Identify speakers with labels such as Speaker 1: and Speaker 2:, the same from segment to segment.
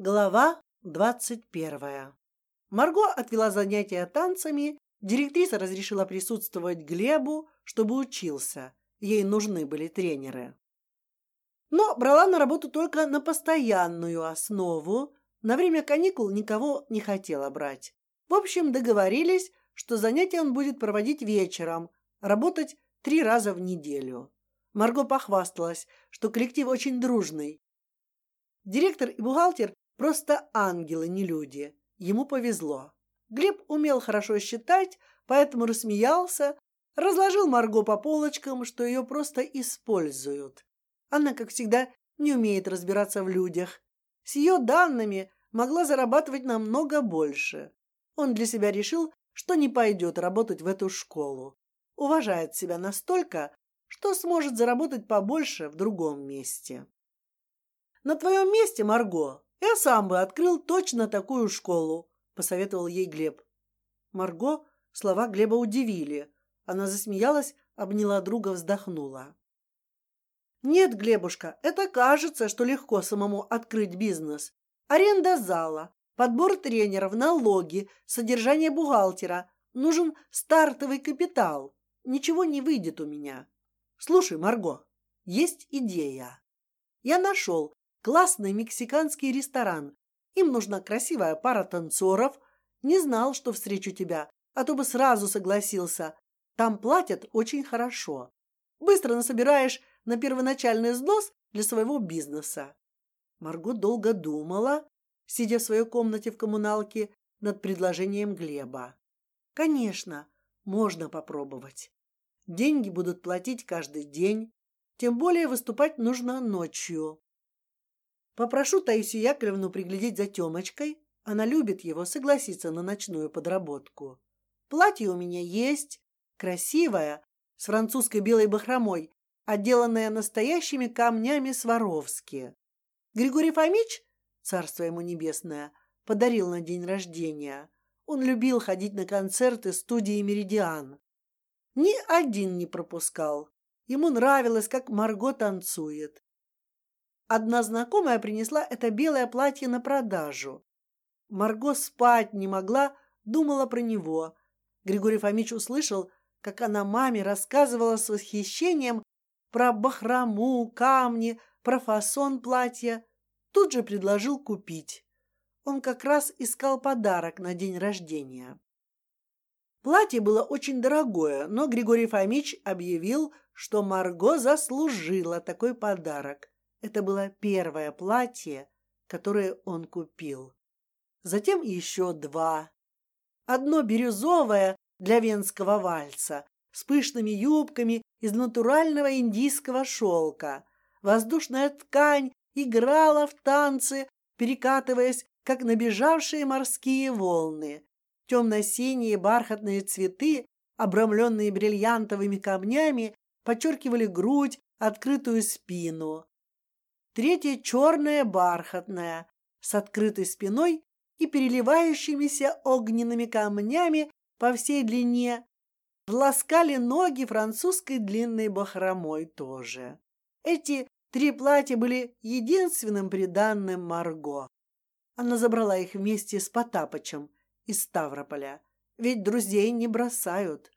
Speaker 1: Глава двадцать первая. Марго отвела занятия танцами. Директриса разрешила присутствовать Глебу, чтобы учился. Ей нужны были тренеры. Но брала на работу только на постоянную основу. На время каникул никого не хотела брать. В общем, договорились, что занятия он будет проводить вечером, работать три раза в неделю. Марго похвасталась, что коллектив очень дружный. Директор и бухгалтер Просто ангелы, не люди. Ему повезло. Глеб умел хорошо считать, поэтому рассмеялся, разложил Марго по полочкам, что ее просто используют. Она, как всегда, не умеет разбираться в людях. С ее данными могла зарабатывать намного больше. Он для себя решил, что не пойдет работать в эту школу. Уважает себя настолько, что сможет заработать побольше в другом месте. На твоем месте, Марго, я сам бы открыл точно такую школу, посоветовал ей Глеб. Марго слова Глеба удивили. Она засмеялась, обняла друга, вздохнула. Нет, Глебушка, это кажется, что легко самому открыть бизнес. Аренда зала, подбор тренеров, налоги, содержание бухгалтера. Нужен стартовый капитал. Ничего не выйдет у меня. Слушай, Марго, есть идея. Я нашел классный мексиканский ресторан. Им нужна красивая пара танцоров. Не знал, что встречу тебя, а то бы сразу согласился. Там платят очень хорошо. Быстро насобираешь на первоначальный взнос для своего бизнеса. Марго долго думала, сидя в своей комнате в коммуналке над предложением Глеба. Конечно, можно попробовать. Деньги будут платить каждый день, тем более выступать нужно ночью. Попрошу Таисию Яковлевну приглядеть за Темочкой. Она любит его, согласиться на ночную подработку. Платье у меня есть, красивое, с французской белой бахромой, отделанное настоящими камнями Сваровски. Григорий Фомич, царство ему небесное, подарил на день рождения. Он любил ходить на концерты студии Меридиан. Ни один не пропускал. Ему нравилось, как Марго танцует. Одна знакомая принесла это белое платье на продажу. Марго спать не могла, думала про него. Григорий Фомич услышал, как она маме рассказывала с восхищением про бахрому, камни, про фасон платья. Тут же предложил купить. Он как раз искал подарок на день рождения. Платье было очень дорогое, но Григорий Фомич объявил, что Марго заслужила такой подарок. Это было первое платье, которое он купил. Затем еще два. Одно бирюзовое для венского вальса с пышными юбками из натурального индийского шелка. Воздушная ткань играла в танце, перекатываясь, как набежавшие морские волны. Темно-синие бархатные цветы, обрамленные бриллиантовыми камнями, подчеркивали грудь, открытую спину третья черная бархатная с открытой спиной и переливающимися огненными камнями по всей длине. Власкали ноги французской длинной бахромой тоже. Эти три платья были единственным приданным Марго. Она забрала их вместе с Потапычем из Ставрополя, ведь друзей не бросают.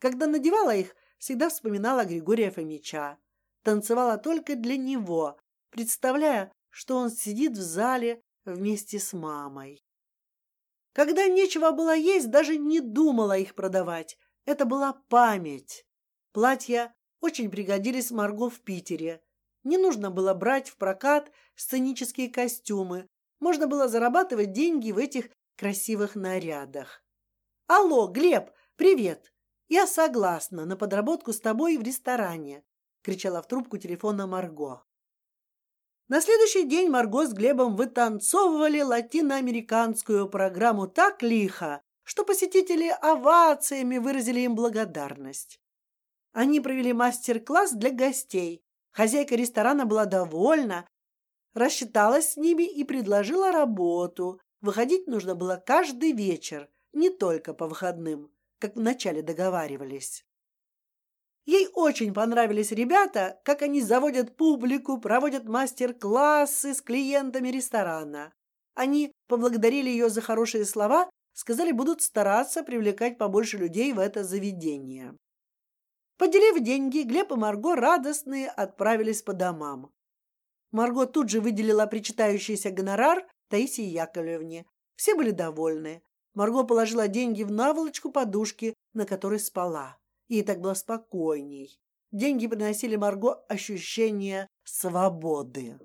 Speaker 1: Когда надевала их, всегда вспоминала Григория Фомича, танцевала только для него, представляя, что он сидит в зале вместе с мамой. Когда нечего было есть, даже не думала их продавать. Это была память. Платья очень пригодились Марго в Питере. Не нужно было брать в прокат сценические костюмы. Можно было зарабатывать деньги в этих красивых нарядах. Алло, Глеб, привет. Я согласна на подработку с тобой в ресторане, кричала в трубку телефона Марго. На следующий день Марго с Глебом вытанцовывали латиноамериканскую программу так лихо, что посетители овациями выразили им благодарность. Они провели мастер-класс для гостей. Хозяйка ресторана была довольна, рассчиталась с ними и предложила работу. Выходить нужно было каждый вечер, не только по выходным, как вначале договаривались. Ей очень понравились ребята, как они заводят публику, проводят мастер-классы с клиентами ресторана. Они поблагодарили ее за хорошие слова, сказали, будут стараться привлекать побольше людей в это заведение. Поделив деньги, Глеб и Марго радостные отправились по домам. Марго тут же выделила причитающийся гонорар Таисии Яковлевне. Все были довольны. Марго положила деньги в наволочку подушки, на которой спала. Ей так было спокойней. Деньги приносили Марго ощущение свободы.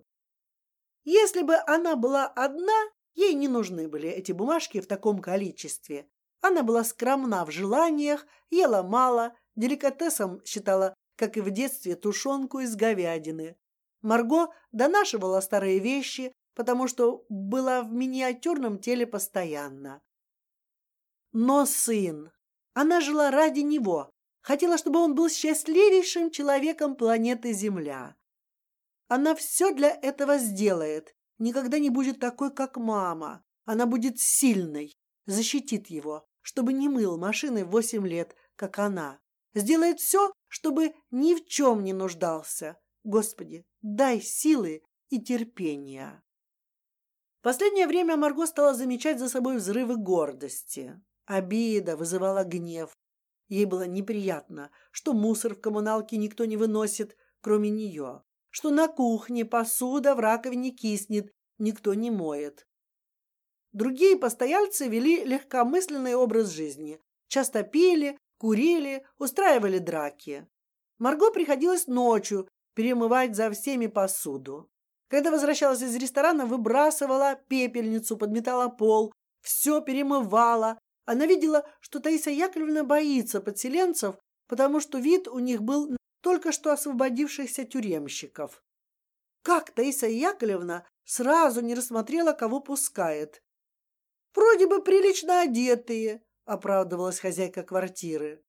Speaker 1: Если бы она была одна, ей не нужны были эти бумажки в таком количестве. Она была скромна в желаниях, ела мало, деликатесом считала, как и в детстве, тушенку из говядины. Марго донашивала старые вещи, потому что была в миниатюрном теле постоянно. Но сын, она жила ради него, хотела, чтобы он был счастливейшим человеком планеты Земля. Она все для этого сделает, никогда не будет такой, как мама. Она будет сильной, защитит его, чтобы не мыл машины восемь лет, как она. Сделает все, чтобы ни в чем не нуждался. Господи, дай силы и терпения. Последнее время Марго стала замечать за собой взрывы гордости. Обида вызывала гнев. Ей было неприятно, что мусор в коммуналке никто не выносит, кроме нее, что на кухне посуда в раковине киснет, никто не моет. Другие постояльцы вели легкомысленный образ жизни, часто пили, курили, устраивали драки. Марго приходилось ночью перемывать за всеми посуду. Когда возвращалась из ресторана, выбрасывала пепельницу, подметала пол, все перемывала. Она видела, что Таиса Яковлевна боится подселенцев, потому что вид у них был только что освободившихся тюремщиков. Как Таиса Яковлевна сразу не рассмотрела, кого пускает. Вроде бы прилично одетые, оправдывалась хозяйка квартиры.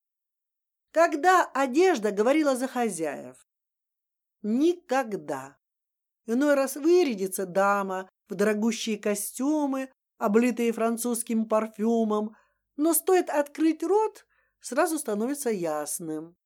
Speaker 1: Когда одежда говорила за хозяев? Никогда. Иной раз вырядится дама в дорогущие костюмы, облитые французским парфюмом, но стоит открыть рот, сразу становится ясным.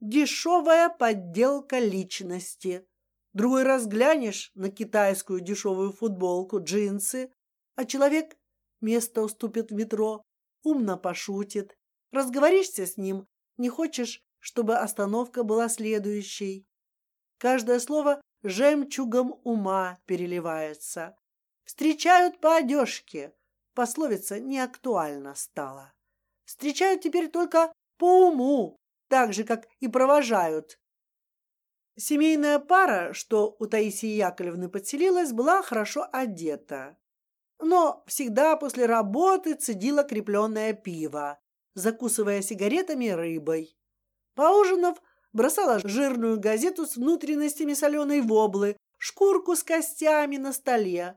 Speaker 1: Дешевая подделка личности. Другой раз глянешь на китайскую дешевую футболку, джинсы, а человек место уступит в метро, умно пошутит, разговоришься с ним, не хочешь, чтобы остановка была следующей. Каждое слово жемчугом ума переливается. Встречают по одежке. Пословица не актуальна стала. Встречают теперь только по уму, так же как и провожают. Семейная пара, что у Таисии Яковлевны подселилась, была хорошо одета, но всегда после работы цедила крепленное пиво, закусывая сигаретами и рыбой. Поужинав, бросала жирную газету с внутренностями соленой воблы, шкурку с костями на столе.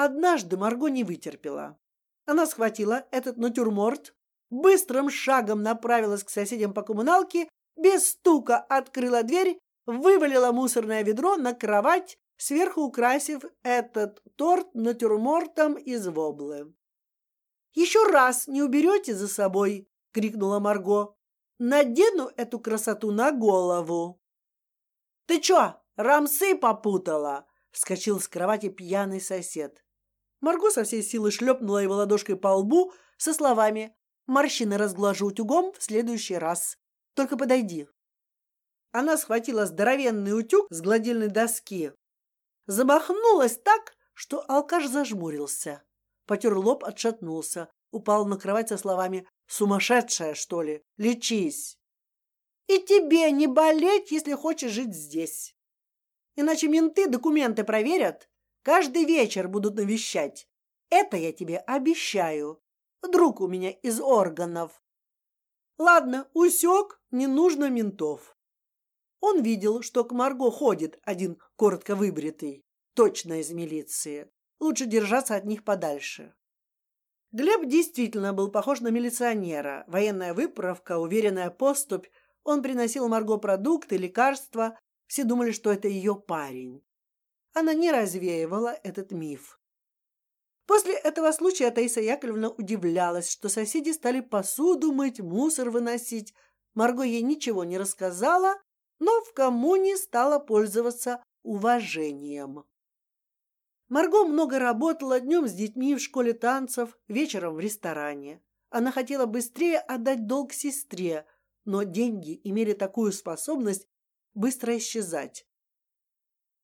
Speaker 1: Однажды Марго не вытерпела. Она схватила этот натюрморт, быстрым шагом направилась к соседям по коммуналке, без стука открыла дверь, вывалила мусорное ведро на кровать, сверху украсив этот торт натюрмортом из воблы. Еще раз не уберете за собой, крикнула Марго. Надену эту красоту на голову. Ты чё, рамсы попутала? Вскочил с кровати пьяный сосед. Марго со всей силы шлепнула его ладошкой по лбу со словами: "Морщины разглажу утюгом в следующий раз. Только подойди". Она схватила здоровенный утюг с гладильной доски, замахнулась так, что алкаш зажмурился, потер лоб, отшатнулся, упал на кровать со словами: Сумасшедшая, что ли? Лечись. И тебе не болеть, если хочешь жить здесь. Иначе менты документы проверят, каждый вечер будут навещать. Это я тебе обещаю. Друг у меня из органов. Ладно, усек, не нужно ментов. Он видел, что к Марго ходит один коротко выбритый, точно из милиции. Лучше держаться от них подальше. Глеб действительно был похож на милиционера. Военная выправка, уверенная поступь. Он приносил Марго продукты, лекарства. Все думали, что это ее парень. Она не развеивала этот миф. После этого случая Таиса Яковлевна удивлялась, что соседи стали посуду мыть, мусор выносить. Марго ей ничего не рассказала, но в коммуне стала пользоваться уважением. Марго много работала днем с детьми в школе танцев, вечером в ресторане. Она хотела быстрее отдать долг сестре, но деньги имели такую способность быстро исчезать.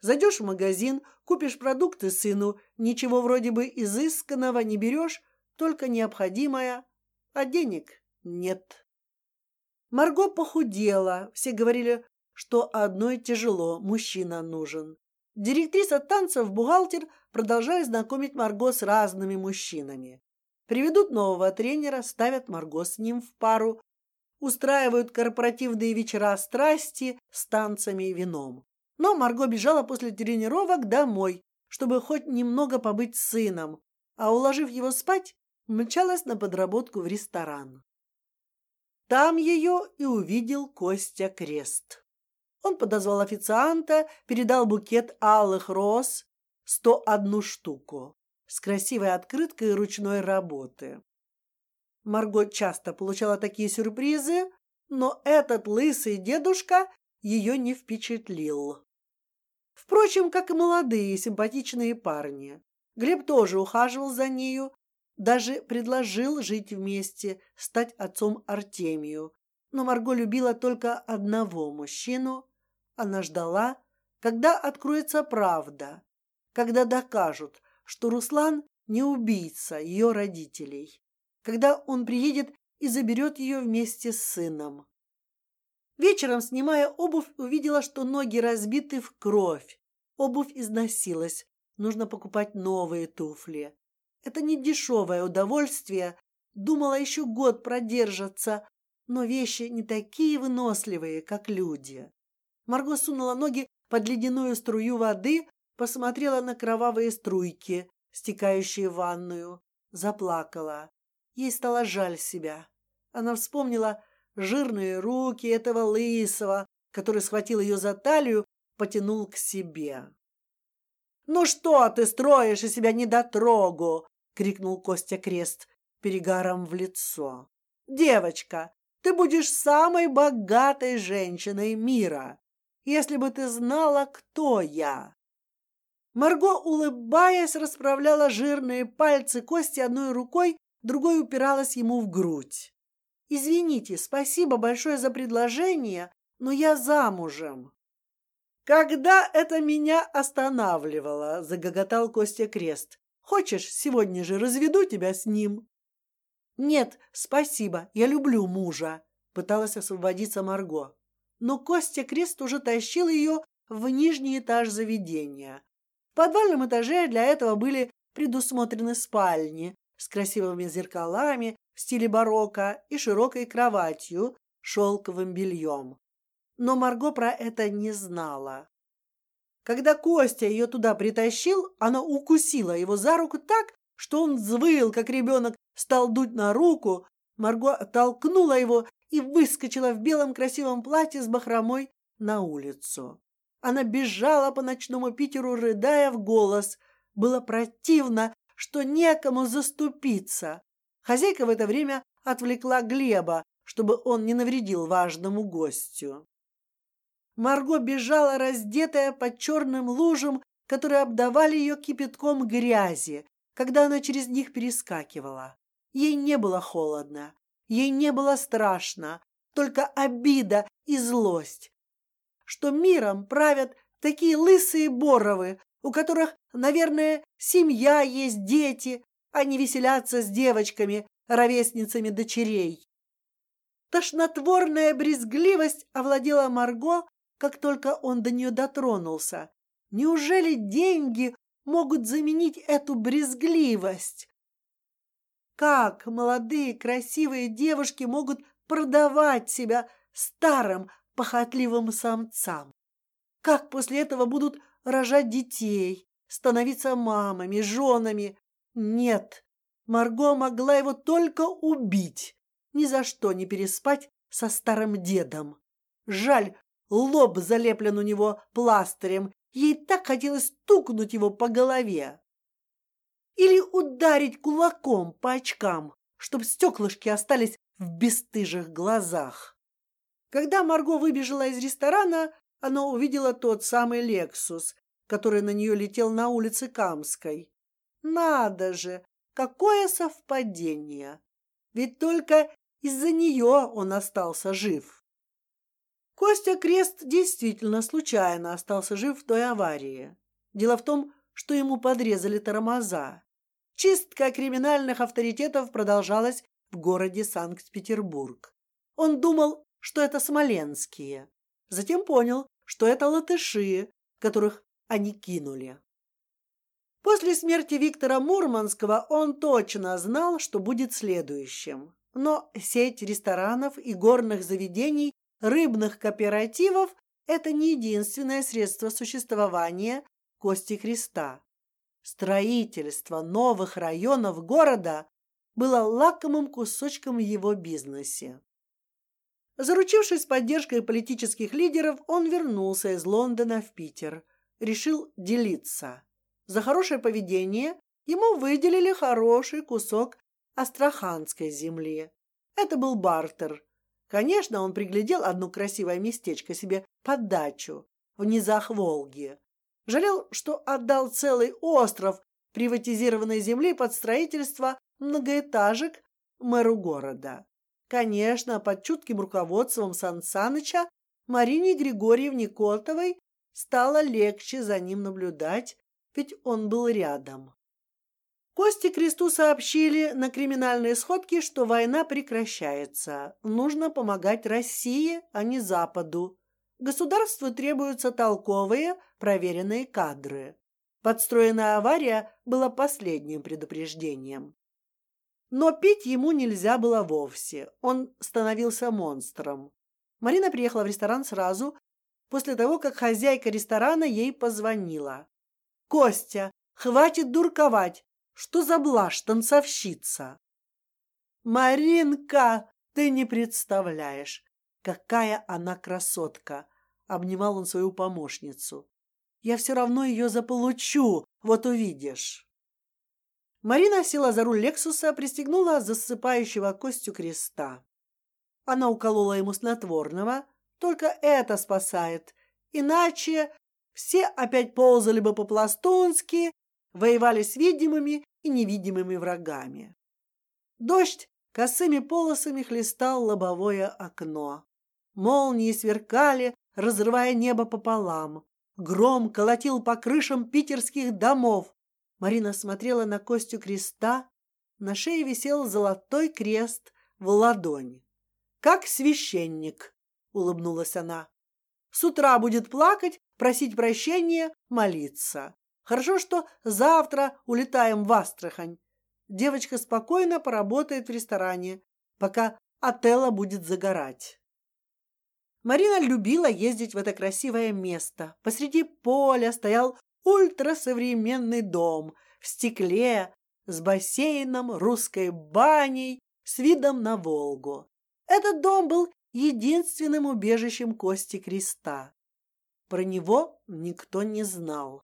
Speaker 1: Зайдешь в магазин, купишь продукты сыну, ничего вроде бы изысканного не берешь, только необходимое, а денег нет. Марго похудела, все говорили, что одной тяжело, мужчина нужен. Директриса танцев, бухгалтер продолжает знакомить Марго с разными мужчинами. Приведут нового тренера, ставят Марго с ним в пару, устраивают корпоративные вечера страсти с танцами и вином. Но Марго бежала после тренировок домой, чтобы хоть немного побыть с сыном, а уложив его спать, мчалась на подработку в ресторан. Там ее и увидел Костя Крест. Он подозвал официанта, передал букет алых роз, сто одну штуку, с красивой открыткой ручной работы. Марго часто получала такие сюрпризы, но этот лысый дедушка ее не впечатлил. Впрочем, как и молодые симпатичные парни. Глеб тоже ухаживал за нею, даже предложил жить вместе, стать отцом Артемию. Но Марго любила только одного мужчину, она ждала, когда откроется правда, когда докажут, что Руслан не убийца ее родителей, когда он приедет и заберет ее вместе с сыном. Вечером, снимая обувь, увидела, что ноги разбиты в кровь. Обувь износилась. Нужно покупать новые туфли. Это не дешевое удовольствие. Думала еще год продержаться, но вещи не такие выносливые, как люди. Марго сунула ноги под ледяную струю воды, посмотрела на кровавые струйки, стекающие в ванную, заплакала. Ей стало жаль себя. Она вспомнила жирные руки этого лысого, который схватил ее за талию, потянул к себе. Ну что ты строишь из себя недотрогу? крикнул Костя Крест перегаром в лицо. Девочка, ты будешь самой богатой женщиной мира если бы ты знала, кто я. Марго, улыбаясь, расправляла жирные пальцы Кости одной рукой, другой упиралась ему в грудь. Извините, спасибо большое за предложение, но я замужем. Когда это меня останавливало, загоготал Костя Крест. Хочешь, сегодня же разведу тебя с ним? Нет, спасибо, я люблю мужа. Пыталась освободиться Марго но Костя Крест уже тащил ее в нижний этаж заведения. В подвальном этаже для этого были предусмотрены спальни с красивыми зеркалами в стиле барокко и широкой кроватью, шелковым бельем. Но Марго про это не знала. Когда Костя ее туда притащил, она укусила его за руку так, что он взвыл, как ребенок, стал дуть на руку. Марго толкнула его и выскочила в белом красивом платье с бахромой на улицу. Она бежала по ночному Питеру, рыдая в голос. Было противно, что некому заступиться. Хозяйка в это время отвлекла Глеба, чтобы он не навредил важному гостю. Марго бежала раздетая под черным лужем, которые обдавали ее кипятком грязи, когда она через них перескакивала. Ей не было холодно, Ей не было страшно, только обида и злость, что миром правят такие лысые боровы, у которых, наверное, семья есть, дети, они веселятся с девочками, ровесницами дочерей. Тошнотворная брезгливость овладела Марго, как только он до нее дотронулся. Неужели деньги могут заменить эту брезгливость? Как молодые красивые девушки могут продавать себя старым похотливым самцам? Как после этого будут рожать детей, становиться мамами, женами? Нет, Марго могла его только убить, ни за что не переспать со старым дедом. Жаль, лоб залеплен у него пластырем. Ей так хотелось стукнуть его по голове или ударить кулаком по очкам, чтобы стеклышки остались в бесстыжих глазах. Когда Марго выбежала из ресторана, она увидела тот самый Лексус, который на нее летел на улице Камской. Надо же, какое совпадение! Ведь только из-за нее он остался жив. Костя Крест действительно случайно остался жив в той аварии. Дело в том, что ему подрезали тормоза. Чистка криминальных авторитетов продолжалась в городе Санкт-Петербург. Он думал, что это смоленские, затем понял, что это латыши, которых они кинули. После смерти Виктора Мурманского он точно знал, что будет следующим. Но сеть ресторанов и горных заведений, рыбных кооперативов – это не единственное средство существования Кости Креста. Строительство новых районов города было лакомым кусочком в его бизнесе. Заручившись поддержкой политических лидеров, он вернулся из Лондона в Питер. Решил делиться. За хорошее поведение ему выделили хороший кусок астраханской земли. Это был бартер. Конечно, он приглядел одно красивое местечко себе под дачу в низах Волги, Жалел, что отдал целый остров приватизированной земли под строительство многоэтажек мэру города. Конечно, под чутким руководством Сан Саныча Марине Григорьевне Котовой стало легче за ним наблюдать, ведь он был рядом. Кости Кресту сообщили на криминальной сходке, что война прекращается. Нужно помогать России, а не Западу. Государству требуются толковые, проверенные кадры. Подстроенная авария была последним предупреждением. Но пить ему нельзя было вовсе. Он становился монстром. Марина приехала в ресторан сразу после того, как хозяйка ресторана ей позвонила. Костя, хватит дурковать. Что за блажь, танцовщица? Маринка, ты не представляешь, какая она красотка! Обнимал он свою помощницу. Я все равно ее заполучу, вот увидишь. Марина села за руль Лексуса, пристегнула засыпающего Костю креста. Она уколола ему снотворного, только это спасает, иначе все опять ползали бы по-пластунски, воевали с видимыми и невидимыми врагами. Дождь косыми полосами хлестал лобовое окно. Молнии сверкали, разрывая небо пополам. Гром колотил по крышам питерских домов. Марина смотрела на Костю креста. На шее висел золотой крест в ладонь. Как священник, улыбнулась она. С утра будет плакать, просить прощения, молиться. Хорошо, что завтра улетаем в Астрахань. Девочка спокойно поработает в ресторане, пока Отелло будет загорать. Марина любила ездить в это красивое место. Посреди поля стоял ультрасовременный дом в стекле с бассейном, русской баней, с видом на Волгу. Этот дом был единственным убежищем Кости Креста. Про него никто не знал.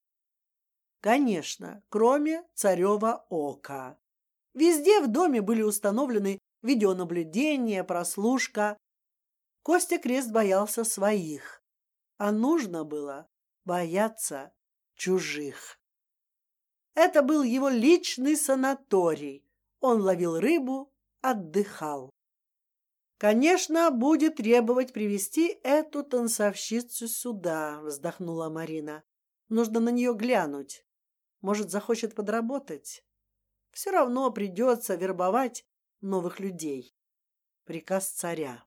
Speaker 1: Конечно, кроме царева ока. Везде в доме были установлены видеонаблюдение, прослушка. Костя Крест боялся своих, а нужно было бояться чужих. Это был его личный санаторий. Он ловил рыбу, отдыхал. Конечно, будет требовать привести эту танцовщицу сюда, вздохнула Марина. Нужно на нее глянуть. Может, захочет подработать. Все равно придется вербовать новых людей. Приказ царя.